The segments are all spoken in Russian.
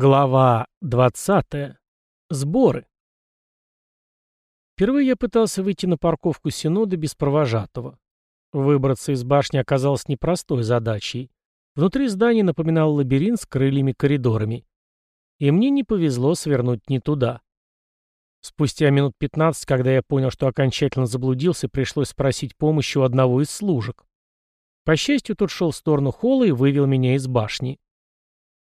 Глава 20. Сборы. Впервые я пытался выйти на парковку Синода без провожатого. Выбраться из башни оказалось непростой задачей. Внутри здания напоминал лабиринт с крыльями-коридорами. И мне не повезло свернуть не туда. Спустя минут 15, когда я понял, что окончательно заблудился, пришлось спросить помощи у одного из служек. По счастью, тот шел в сторону холла и вывел меня из башни.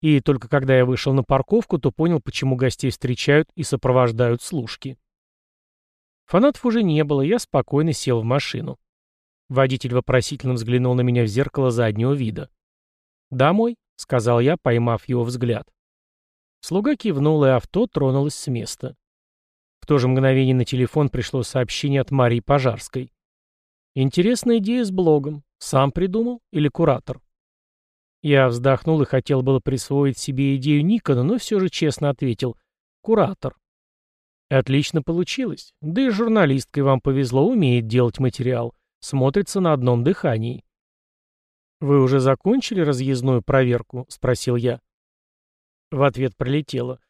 И только когда я вышел на парковку, то понял, почему гостей встречают и сопровождают служки. Фанатов уже не было, я спокойно сел в машину. Водитель вопросительно взглянул на меня в зеркало заднего вида. «Домой», — сказал я, поймав его взгляд. Слуга кивнул, и авто тронулось с места. В то же мгновение на телефон пришло сообщение от Марии Пожарской. «Интересная идея с блогом. Сам придумал или куратор?» Я вздохнул и хотел было присвоить себе идею Никона, но все же честно ответил «Куратор». Отлично получилось. Да и журналисткой вам повезло, умеет делать материал. Смотрится на одном дыхании. «Вы уже закончили разъездную проверку?» — спросил я. В ответ прилетело.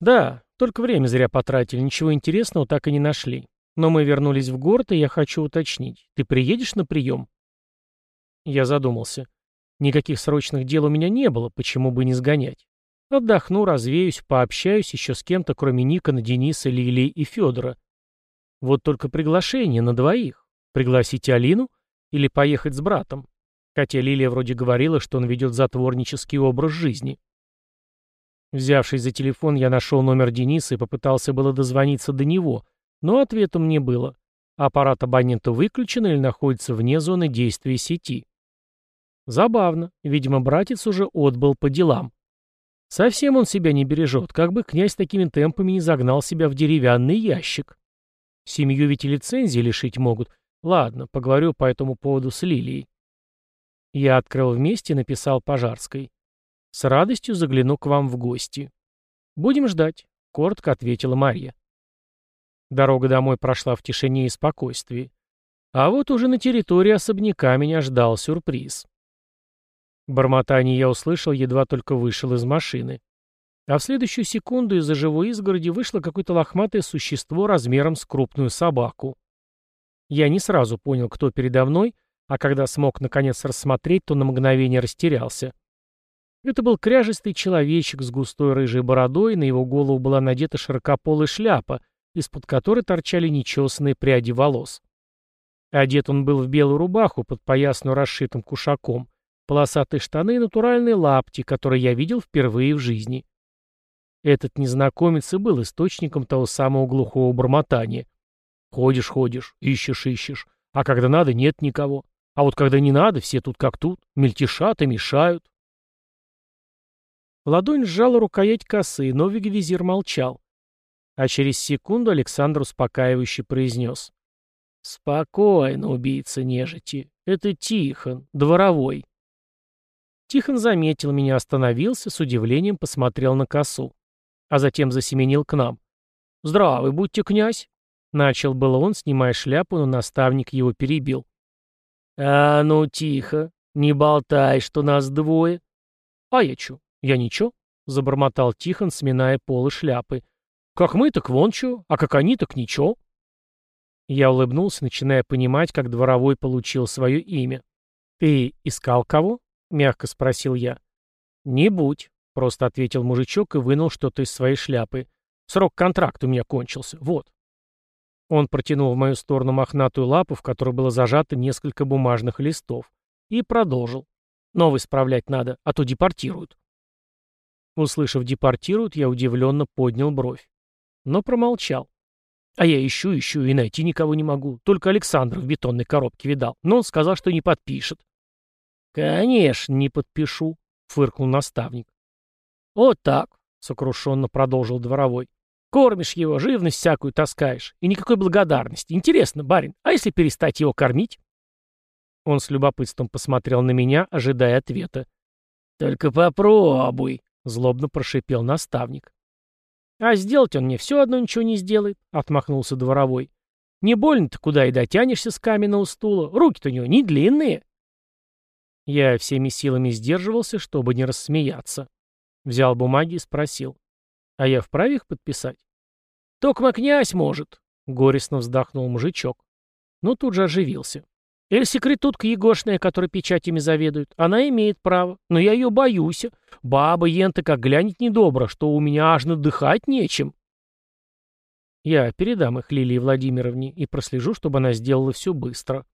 «Да, только время зря потратили, ничего интересного так и не нашли. Но мы вернулись в город, и я хочу уточнить. Ты приедешь на прием?» Я задумался. Никаких срочных дел у меня не было, почему бы не сгонять. Отдохну, развеюсь, пообщаюсь еще с кем-то, кроме Никона, Дениса, Лилии и Федора. Вот только приглашение на двоих. Пригласить Алину или поехать с братом? Хотя Лилия вроде говорила, что он ведет затворнический образ жизни. Взявшись за телефон, я нашел номер Дениса и попытался было дозвониться до него, но ответом не было. Аппарат абонента выключен или находится вне зоны действия сети. Забавно. Видимо, братец уже отбыл по делам. Совсем он себя не бережет, как бы князь такими темпами не загнал себя в деревянный ящик. Семью ведь и лицензии лишить могут. Ладно, поговорю по этому поводу с Лилией. Я открыл вместе и написал Пожарской. С радостью загляну к вам в гости. Будем ждать, коротко ответила Марья. Дорога домой прошла в тишине и спокойствии. А вот уже на территории особняка меня ждал сюрприз. Бормотание я услышал, едва только вышел из машины. А в следующую секунду из-за живой изгороди вышло какое-то лохматое существо размером с крупную собаку. Я не сразу понял, кто передо мной, а когда смог наконец рассмотреть, то на мгновение растерялся. Это был кряжистый человечек с густой рыжей бородой, на его голову была надета широкополая шляпа, из-под которой торчали нечесанные пряди волос. Одет он был в белую рубаху, под поясную расшитым кушаком, полосатые штаны и натуральные лапти, которые я видел впервые в жизни. Этот незнакомец и был источником того самого глухого бормотания. Ходишь, ходишь, ищешь, ищешь, а когда надо, нет никого. А вот когда не надо, все тут как тут, мельтешат и мешают. Ладонь сжала рукоять косы, но визир молчал. А через секунду Александр успокаивающе произнес. «Спокойно, убийца нежити. Это Тихон, дворовой. Тихон заметил меня, остановился, с удивлением посмотрел на косу. А затем засеменил к нам. «Здравый, будьте, князь!» Начал было он, снимая шляпу, но наставник его перебил. «А ну, тихо, не болтай, что нас двое». «А я чё? Я ничего?» — забормотал Тихон, сминая полы шляпы. «Как мы, так вон чё, а как они, так ничего». Я улыбнулся, начиная понимать, как дворовой получил свое имя. «Ты искал кого?» — мягко спросил я. «Не будь», — просто ответил мужичок и вынул что-то из своей шляпы. «Срок контракта у меня кончился. Вот». Он протянул в мою сторону мохнатую лапу, в которой было зажато несколько бумажных листов, и продолжил. «Новый справлять надо, а то депортируют». Услышав «депортируют», я удивленно поднял бровь. Но промолчал. А я ищу, ищу и найти никого не могу. Только Александр в бетонной коробке видал, но он сказал, что не подпишет. «Конечно, не подпишу», — фыркнул наставник. «Вот так», — сокрушенно продолжил дворовой. «Кормишь его, живность всякую таскаешь, и никакой благодарности. Интересно, барин, а если перестать его кормить?» Он с любопытством посмотрел на меня, ожидая ответа. «Только попробуй», — злобно прошипел наставник. «А сделать он мне все одно ничего не сделает», — отмахнулся дворовой. «Не больно-то куда и дотянешься с каменного стула, руки-то у него не длинные». Я всеми силами сдерживался, чтобы не рассмеяться. Взял бумаги и спросил. А я вправе их подписать? «Токма князь может», — горестно вздохнул мужичок. Но тут же оживился. «Эль секретутка Егошная, которая печатями заведует, она имеет право, но я ее боюсь. Баба ента как глянет недобро, что у меня аж надыхать нечем». Я передам их Лилии Владимировне и прослежу, чтобы она сделала все быстро.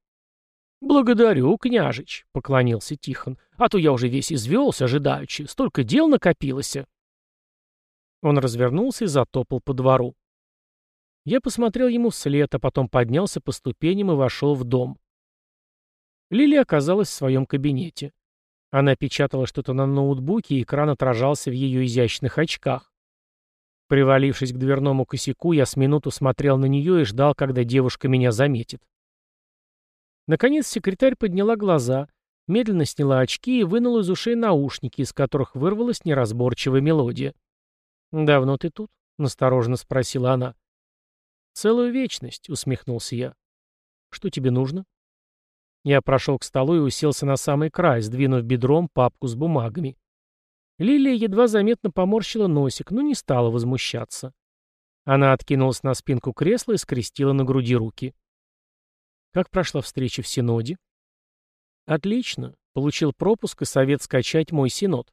«Благодарю, княжич», — поклонился Тихон, — «а то я уже весь извелся, ожидаючи, столько дел накопилось». Он развернулся и затопал по двору. Я посмотрел ему вслед, а потом поднялся по ступеням и вошел в дом. Лилия оказалась в своем кабинете. Она печатала что-то на ноутбуке, и экран отражался в ее изящных очках. Привалившись к дверному косяку, я с минуту смотрел на нее и ждал, когда девушка меня заметит. Наконец секретарь подняла глаза, медленно сняла очки и вынула из ушей наушники, из которых вырвалась неразборчивая мелодия. «Давно ты тут?» — настороженно спросила она. «Целую вечность», — усмехнулся я. «Что тебе нужно?» Я прошел к столу и уселся на самый край, сдвинув бедром папку с бумагами. Лилия едва заметно поморщила носик, но не стала возмущаться. Она откинулась на спинку кресла и скрестила на груди руки. «Как прошла встреча в Синоде?» «Отлично. Получил пропуск и совет скачать мой Синод».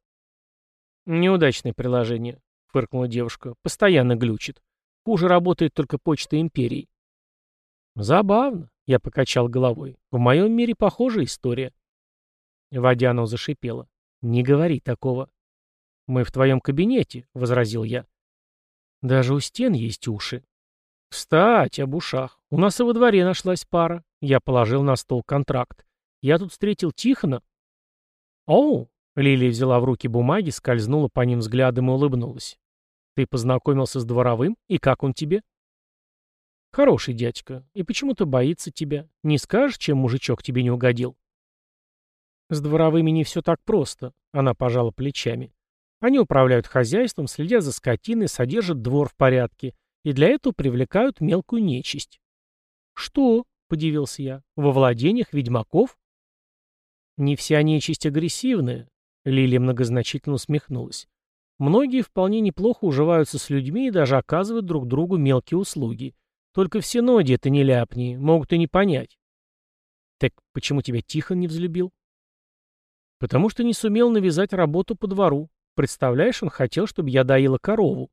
«Неудачное приложение», — фыркнула девушка. «Постоянно глючит. Хуже работает только почта империи. Забавно, я покачал головой. В моем мире похожая история. Водянов зашипела. Не говори такого. Мы в твоем кабинете, возразил я. Даже у стен есть уши. Кстати, об ушах. У нас и во дворе нашлась пара. Я положил на стол контракт. Я тут встретил Тихона. Оу, Лилия взяла в руки бумаги, скользнула по ним взглядом и улыбнулась. Ты познакомился с дворовым? И как он тебе? Хороший дядька. И почему-то боится тебя. Не скажешь, чем мужичок тебе не угодил? С дворовыми не все так просто. Она пожала плечами. Они управляют хозяйством, следят за скотиной, содержат двор в порядке. И для этого привлекают мелкую нечисть. Что? — подивился я. «Во владениях ведьмаков?» «Не вся нечисть агрессивная», — Лилия многозначительно усмехнулась. Многие вполне неплохо уживаются с людьми и даже оказывают друг другу мелкие услуги. Только в Синоде это не ляпни, могут и не понять. Так почему тебя Тихон не взлюбил? Потому что не сумел навязать работу по двору. Представляешь, он хотел, чтобы я доила корову.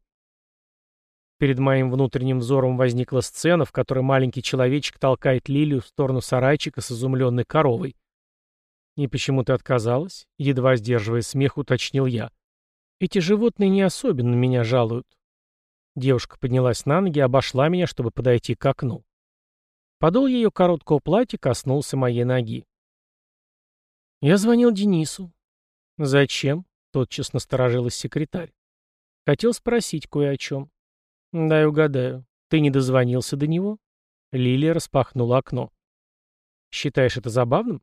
Перед моим внутренним взором возникла сцена, в которой маленький человечек толкает Лилию в сторону сарайчика с изумленной коровой. «И почему ты отказалась?» — едва сдерживая смех, уточнил я. — эти животные не особенно меня жалуют. Девушка поднялась на ноги, обошла меня, чтобы подойти к окну. Подол ее короткого платья коснулся моей ноги. Я звонил Денису. «Зачем?» — тотчас насторожилась секретарь. Хотел спросить кое о чем. «Дай угадаю. Ты не дозвонился до него?» Лилия распахнула окно. «Считаешь это забавным?»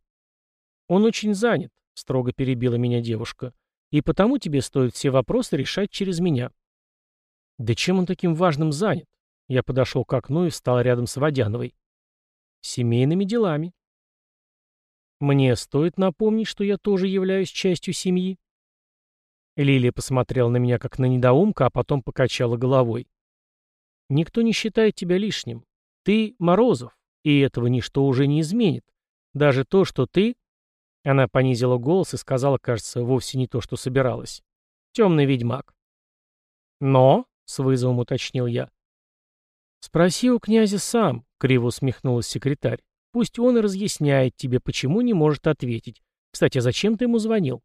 «Он очень занят», — строго перебила меня девушка. И потому тебе стоит все вопросы решать через меня. Да чем он таким важным занят? Я подошел к окну и встал рядом с Водяновой. Семейными делами. Мне стоит напомнить, что я тоже являюсь частью семьи. Лилия посмотрела на меня как на недоумка, а потом покачала головой. Никто не считает тебя лишним. Ты Морозов, и этого ничто уже не изменит. Даже то, что ты она понизила голос и сказала, кажется, вовсе не то, что собиралась. «Темный ведьмак». «Но?» — с вызовом уточнил я. «Спроси у князя сам», — криво усмехнулась секретарь. «Пусть он и разъясняет тебе, почему не может ответить. Кстати, а зачем ты ему звонил?»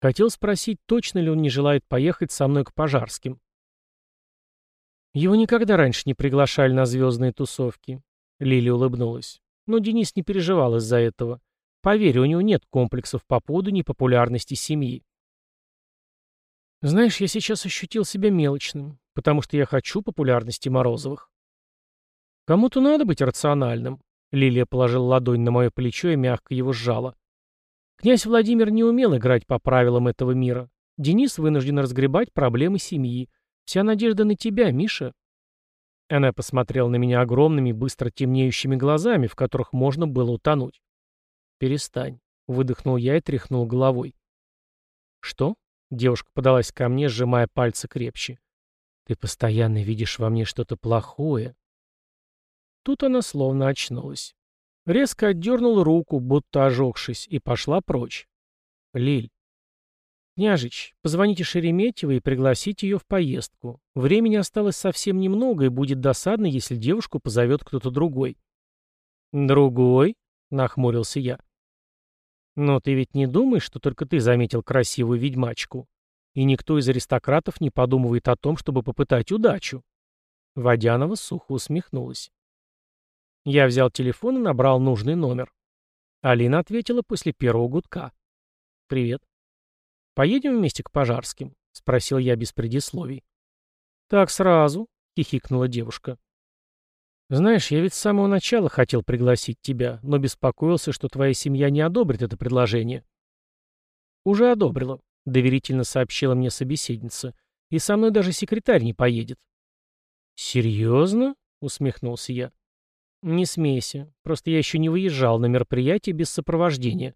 Хотел спросить, точно ли он не желает поехать со мной к Пожарским. Его никогда раньше не приглашали на звездные тусовки. Лили улыбнулась. Но Денис не переживал из-за этого. Поверь, у него нет комплексов по поводу непопулярности семьи. Знаешь, я сейчас ощутил себя мелочным, потому что я хочу популярности Морозовых. Кому-то надо быть рациональным. Лилия положила ладонь на мое плечо и мягко его сжала. Князь Владимир не умел играть по правилам этого мира. Денис вынужден разгребать проблемы семьи. Вся надежда на тебя, Миша. Она посмотрела на меня огромными, быстро темнеющими глазами, в которых можно было утонуть. «Перестань», — выдохнул я и тряхнул головой. «Что?» — Девушка подалась ко мне, сжимая пальцы крепче. «Ты постоянно видишь во мне что-то плохое». Тут она словно очнулась. Резко отдернула руку, будто ожегшись, и пошла прочь. «Лиль». «Княжич, позвоните Шереметьевой и пригласите ее в поездку. Времени осталось совсем немного, и будет досадно, если девушку позовет кто-то другой». «Другой?» — нахмурился я. «Но ты ведь не думаешь, что только ты заметил красивую ведьмачку? И никто из аристократов не подумывает о том, чтобы попытать удачу?» Водянова сухо усмехнулась. Я взял телефон и набрал нужный номер. Алина ответила после первого гудка. «Привет». «Поедем вместе к Пожарским?» — спросил я без предисловий. «Так сразу», — хихикнула девушка. «Знаешь, я ведь с самого начала хотел пригласить тебя, но беспокоился, что твоя семья не одобрит это предложение». «Уже одобрила», — доверительно сообщила мне собеседница. «И со мной даже секретарь не поедет». «Серьезно?» — усмехнулся я. «Не смейся. Просто я еще не выезжал на мероприятие без сопровождения».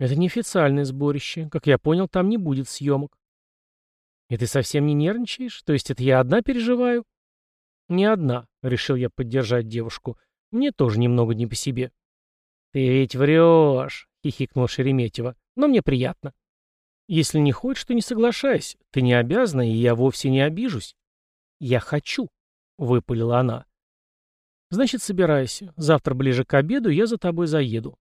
«Это неофициальное сборище. Как я понял, там не будет съемок». «И ты совсем не нервничаешь? То есть это я одна переживаю?» «Не одна», — решил я поддержать девушку. «Мне тоже немного не по себе». «Ты ведь врешь», — хихикнул Шереметьева. «Но мне приятно». «Если не хочешь, то не соглашайся. Ты не обязана, и я вовсе не обижусь». «Я хочу», — выпалила она. «Значит, собирайся. Завтра ближе к обеду я за тобой заеду».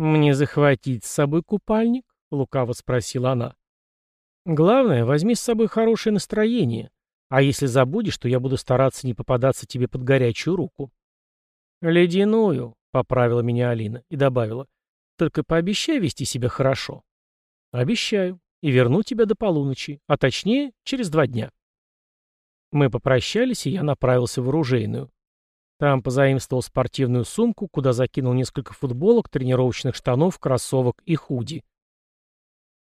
«Мне захватить с собой купальник?» — лукаво спросила она. «Главное, возьми с собой хорошее настроение. А если забудешь, то я буду стараться не попадаться тебе под горячую руку». «Ледяную», — поправила меня Алина и добавила. «Только пообещай вести себя хорошо». «Обещаю. И верну тебя до полуночи, а точнее, через два дня». Мы попрощались, и я направился в оружейную. Там позаимствовал спортивную сумку, куда закинул несколько футболок, тренировочных штанов, кроссовок и худи.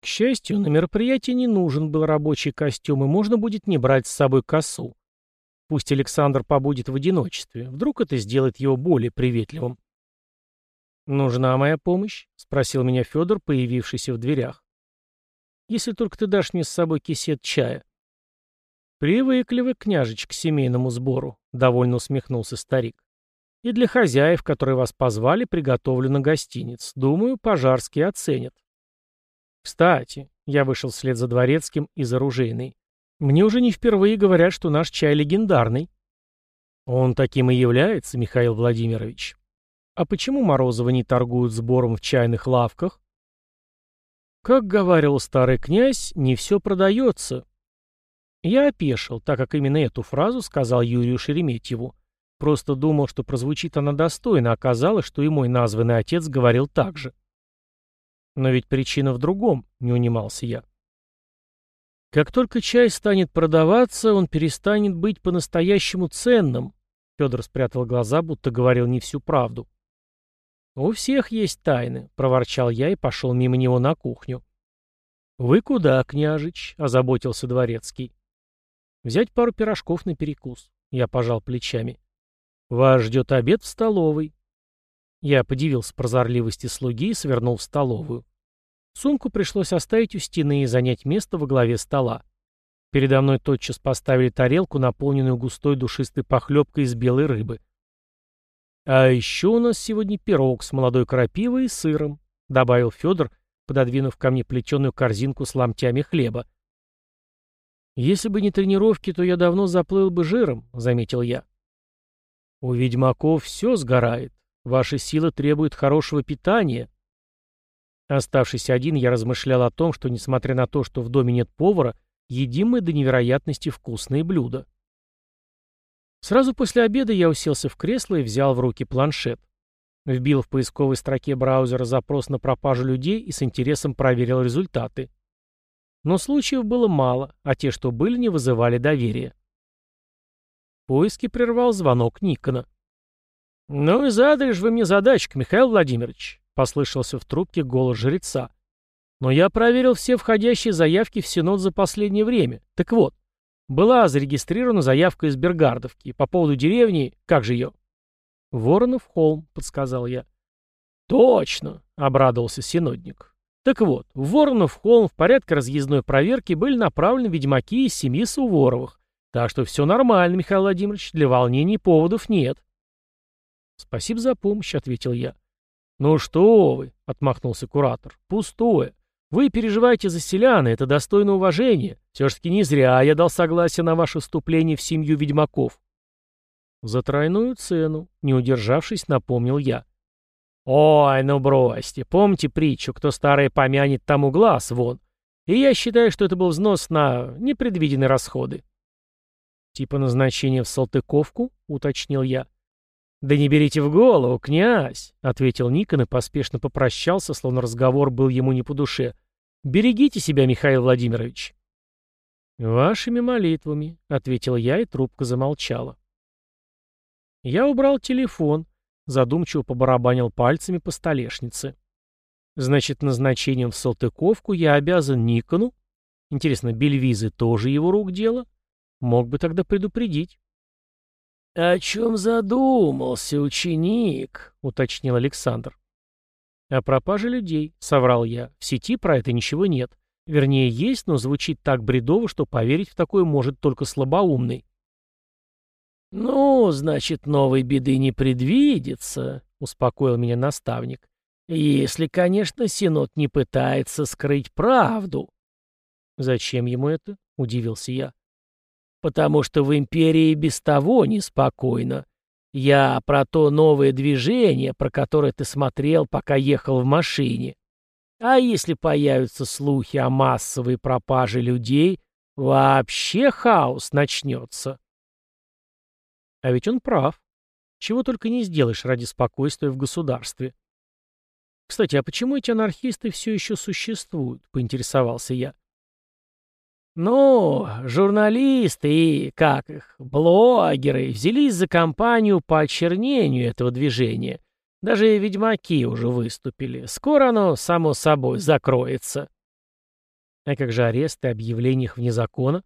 К счастью, на мероприятии не нужен был рабочий костюм, и можно будет не брать с собой косу. Пусть Александр побудет в одиночестве, вдруг это сделает его более приветливым. «Нужна моя помощь?» — спросил меня Федор, появившийся в дверях. «Если только ты дашь мне с собой кисет чая». «Привыкли вы, княжич, к семейному сбору», — довольно усмехнулся старик. «И для хозяев, которые вас позвали, приготовлено гостиниц. Думаю, пожарские оценят». Кстати, я вышел вслед за дворецким из оружейной. Мне уже не впервые говорят, что наш чай легендарный. Он таким и является, Михаил Владимирович. А почему Морозова не торгуют сбором в чайных лавках? Как говорил старый князь, не все продается. Я опешил, так как именно эту фразу сказал Юрию Шереметьеву. Просто думал, что прозвучит она достойно, оказалось, что и мой названный отец говорил так же. Но ведь причина в другом, не унимался я. Как только чай станет продаваться, он перестанет быть по-настоящему ценным. Федор спрятал глаза, будто говорил не всю правду. «У всех есть тайны», — проворчал я и пошел мимо него на кухню. «Вы куда, княжич?» — озаботился дворецкий. «Взять пару пирожков на перекус». Я пожал плечами. «Вас ждет обед в столовой. Я подивился прозорливости слуги и свернул в столовую. Сумку пришлось оставить у стены и занять место во главе стола. Передо мной тотчас поставили тарелку, наполненную густой душистой похлебкой из белой рыбы. «А еще у нас сегодня пирог с молодой крапивой и сыром», — добавил Федор, пододвинув ко мне плетеную корзинку с ломтями хлеба. «Если бы не тренировки, то я давно заплыл бы жиром», — заметил я. «У ведьмаков все сгорает. Ваша сила требует хорошего питания. Оставшись один, я размышлял о том, что, несмотря на то, что в доме нет повара, едим мы до невероятности вкусные блюда. Сразу после обеда я уселся в кресло и взял в руки планшет. Вбил в поисковой строке браузера запрос на пропажу людей и с интересом проверил результаты. Но случаев было мало, а те, что были, не вызывали доверия. Поиски прервал звонок Никона. «Ну и задали же вы мне задачку, Михаил Владимирович», — послышался в трубке голос жреца. «Но я проверил все входящие заявки в Синод за последнее время. Так вот, была зарегистрирована заявка из Бергардовки по поводу деревни, как же ее?» «Воронов холм», — подсказал я. «Точно», — обрадовался синодник. Так вот, в Воронов холм в порядке разъездной проверки были направлены ведьмаки из семьи Суворовых. Так что все нормально, Михаил Владимирович, для волнений поводов нет. Спасибо за помощь, ответил я. Ну что вы, отмахнулся куратор, пустое. Вы переживаете за селяна, это достойно уважения. Все-таки не зря я дал согласие на ваше вступление в семью ведьмаков. За тройную цену, не удержавшись, напомнил я. Ой, ну бросьте, помните притчу, кто старое помянет, тому глаз вон. И я считаю, что это был взнос на непредвиденные расходы. Типа назначения в Салтыковку, уточнил я. «Да не берите в голову, князь!» — ответил Никон и поспешно попрощался, словно разговор был ему не по душе. «Берегите себя, Михаил Владимирович!» «Вашими молитвами», — ответил я, и трубка замолчала. Я убрал телефон, задумчиво побарабанил пальцами по столешнице. «Значит, назначением в Салтыковку я обязан Никону? Интересно, Бельвизы тоже его рук дело? Мог бы тогда предупредить». «О чем задумался ученик?» — уточнил Александр. «О пропаже людей», — соврал я. «В сети про это ничего нет. Вернее, есть, но звучит так бредово, что поверить в такое может только слабоумный». «Ну, значит, новой беды не предвидится», — успокоил меня наставник. «Если, конечно, Синод не пытается скрыть правду». «Зачем ему это?» — удивился я потому что в империи без того неспокойно. Я про то новое движение, про которое ты смотрел, пока ехал в машине. А если появятся слухи о массовой пропаже людей, вообще хаос начнется. А ведь он прав. Чего только не сделаешь ради спокойствия в государстве. Кстати, а почему эти анархисты все еще существуют, поинтересовался я. Ну, журналисты и, как их, блогеры взялись за кампанию по очернению этого движения. Даже ведьмаки уже выступили. Скоро оно, само собой, закроется. А как же аресты, объявления их вне закона?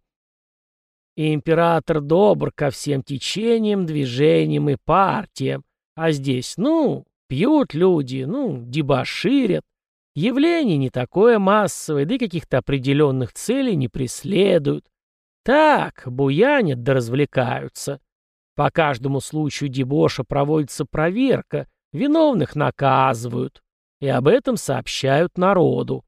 Император добр ко всем течениям, движениям и партиям. А здесь, ну, пьют люди, ну, дебоширят. Явление не такое массовое, да и каких-то определенных целей не преследуют. Так, буянят да развлекаются. По каждому случаю дебоша проводится проверка, виновных наказывают. И об этом сообщают народу.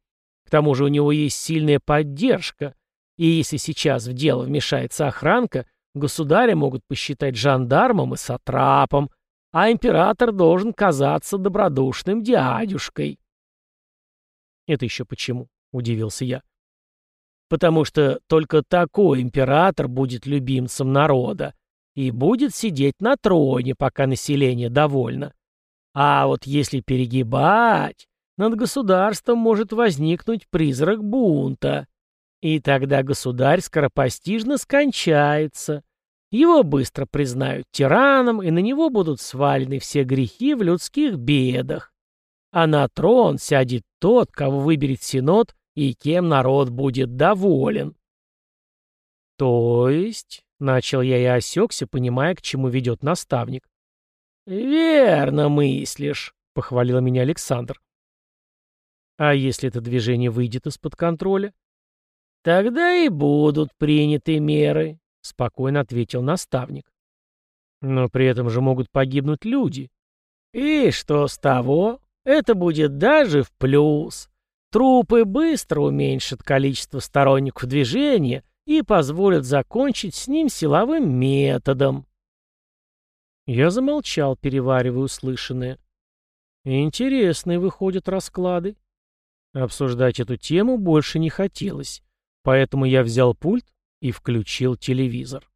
К тому же у него есть сильная поддержка. И если сейчас в дело вмешается охранка, государя могут посчитать жандармом и сатрапом, а император должен казаться добродушным дядюшкой. «Это еще почему?» — удивился я. «Потому что только такой император будет любимцем народа и будет сидеть на троне, пока население довольно. А вот если перегибать, над государством может возникнуть призрак бунта, и тогда государь скоропостижно скончается». Его быстро признают тираном, и на него будут свалены все грехи в людских бедах а на трон сядет тот, кого выберет Синод и кем народ будет доволен. То есть, начал я и осекся, понимая, к чему ведет наставник. Верно мыслишь, похвалил меня Александр. А если это движение выйдет из-под контроля? Тогда и будут приняты меры, спокойно ответил наставник. Но при этом же могут погибнуть люди. И что с того? Это будет даже в плюс. Трупы быстро уменьшат количество сторонников движения и позволят закончить с ним силовым методом. Я замолчал, переваривая услышанное. Интересные выходят расклады. Обсуждать эту тему больше не хотелось, поэтому я взял пульт и включил телевизор.